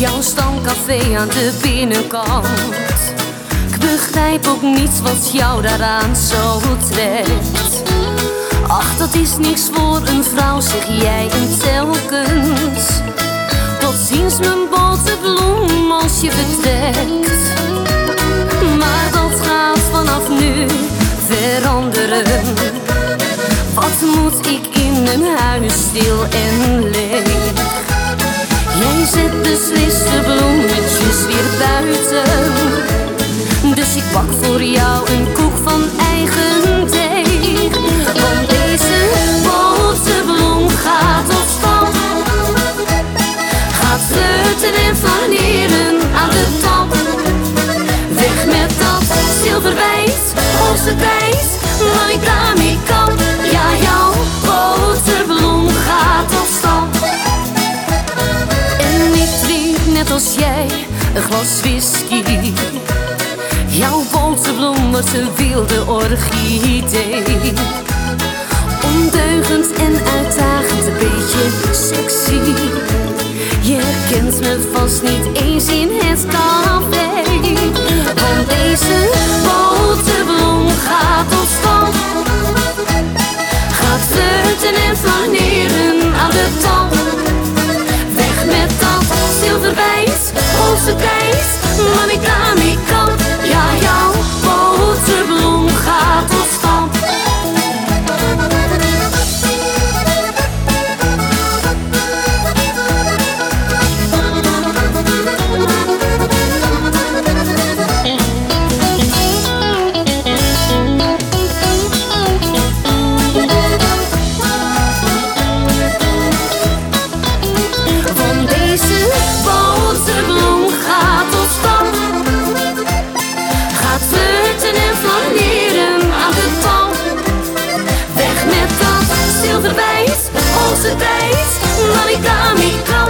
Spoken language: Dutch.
jouw stamcafé aan de binnenkant. Ik begrijp ook niets wat jou daaraan zo trekt. Ach, dat is niks voor een vrouw, zeg jij niet telkens. Tot ziens mijn botte bloem als je vertrekt. Maar dat gaat vanaf nu veranderen. Wat moet ik in een huis stil en leeg? Zet de bloemetjes weer buiten. Dus ik bak voor jou een koek van eigen deeg. Want deze boterbloem gaat op stand. Gaat fleurten en flaneren aan de top. Weg met dat zilverwijs, onze prijs, wat ik een glas whisky. Jouw boterbloem was een wilde orchidee. Ondeugend en uitdagend, een beetje sexy. Je herkent me vast niet so closer days. Money got me.